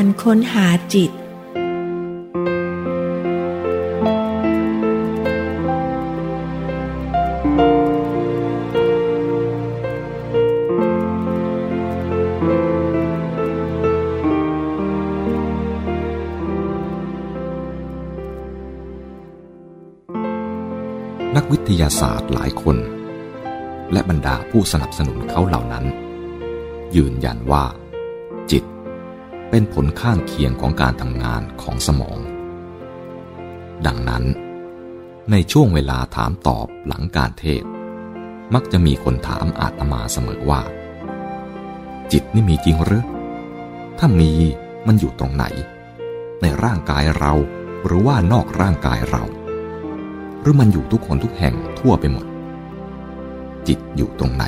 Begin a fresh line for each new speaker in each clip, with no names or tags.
การค้นหาจิต
นักวิทยาศาสตร์หลายคน และบรรดาผู้สนับสนุนเขาเหล่านั้น ยืนยันว่า เป็นผลข้างเคียงของการทำงานของสมอง ดังนั้น ในช่วงเวลาถามตอบหลังการเทศ มักจะมีคนถามอาตมาเสมอว่า จิตนี่มีจริงหรือ ถ้ามีมันอยู่ตรงไหน ในร่างกายเราหรือว่านอกร่างกายเรา หรือมันอยู่ทุกคนทุกแห่งทั่วไปหมด จิตอยู่ตรงไหน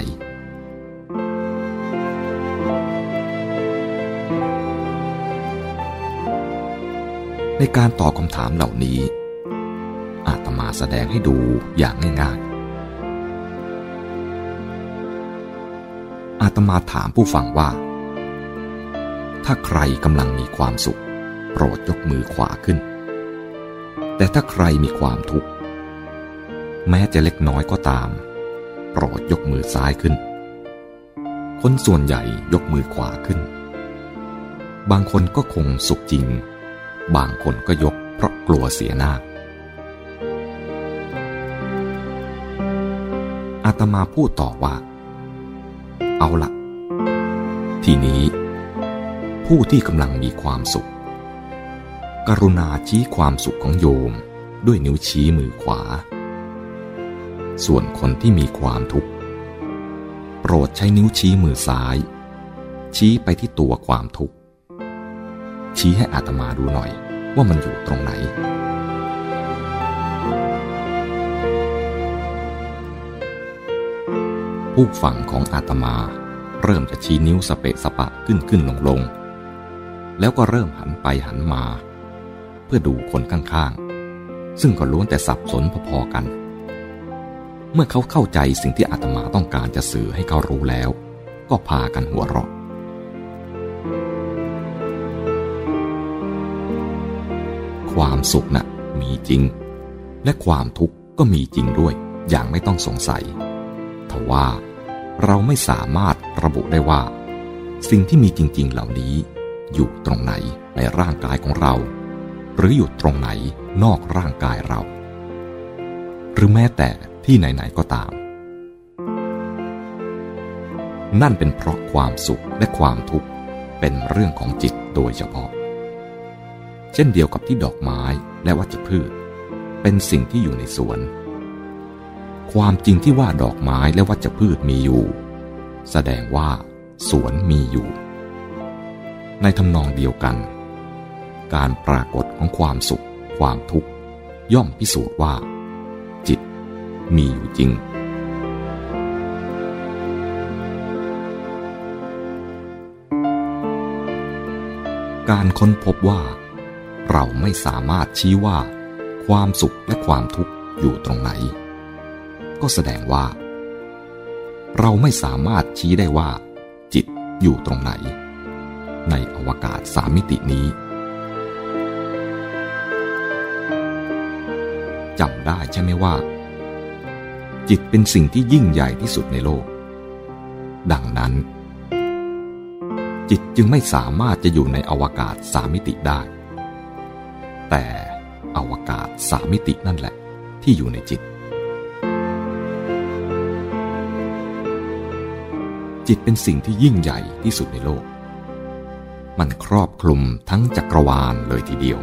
ในการตอบคำถามเหล่านี้ อาตมาแสดงให้ดูอย่างง่ายๆ อาตมาถามผู้ฟังว่า ถ้าใครกำลังมีความสุข โปรดยกมือขวาขึ้น แต่ถ้าใครมีความทุกข์ แม้จะเล็กน้อยก็ตาม โปรดยกมือซ้ายขึ้น คนส่วนใหญ่ยกมือขวาขึ้น บางคนก็คงสุขจริง บางคนก็ยกเพราะกลัวเสียหน้าอาตมาพูดต่อว่า เอาละทีนี้ ผู้ที่กำลังมีความสุข กรุณาชี้ความสุขของโยมด้วยนิ้วชี้มือขวา ส่วนคนที่มีความทุกข์ โปรดใช้นิ้วชี้มือซ้าย ชี้ไปที่ตัวความทุกข์ ชี้ให้อาตมาดูหน่อยว่ามันอยู่ตรงไหน ผู้ฝังของอาตมาเริ่มจะชี้นิ้วสเปะสปะขึ้นขึ้นลงลง แล้วก็เริ่มหันไปหันมา เพื่อดูคนข้างๆ ซึ่งก็ล้วนแต่สับสนพอๆกัน เมื่อเขาเข้าใจสิ่งที่อาตมาต้องการจะสื่อให้เขารู้แล้ว ก็พากันหัวเราะ ความสุขนะ่ะมีจริง และความทุกข์ก็มีจริงด้วย อย่างไม่ต้องสงสัยทว่าเราไม่สามารถระบุได้ว่า สิ่งที่มีจริง ๆ เหล่านี้ อยู่ตรงไหนในร่างกายของเรา หรืออยู่ตรงไหนนอกร่างกายเรา หรือแม้แต่ที่ไหน ๆ ก็ตาม นั่นเป็นเพราะความสุขและความทุกข์เป็นเรื่องของจิตโดยเฉพาะ เช่นเดียวกับที่ดอกไม้และวัชพืช เป็นสิ่งที่อยู่ในสวน ความจริงที่ว่าดอกไม้และวัชพืชมีอยู่ แสดงว่า สวนมีอยู่ ในทำนองเดียวกัน การปรากฏของความสุข ความทุกข์ ย่อมพิสูจน์ว่า จิต มีอยู่จริง การค้นพบว่า เราไม่สามารถชี้ว่า ความสุขและความทุกข์อยู่ตรงไหน ก็แสดงว่า เราไม่สามารถชี้ได้ว่า จิตอยู่ตรงไหน ในอวกาศสามมิตินี้จำได้ใช่ไหมว่า จิตเป็นสิ่งที่ยิ่งใหญ่ที่สุดในโลก ดังนั้น จิตจึงไม่สามารถจะอยู่ในอวกาศสามมิติได้ แต่อวกาศสามมิตินั่นแหละ ที่อยู่ในจิต จิตเป็นสิ่งที่ยิ่งใหญ่ที่สุดในโลก มันครอบคลุมทั้งจักรวาลเลยทีเดียว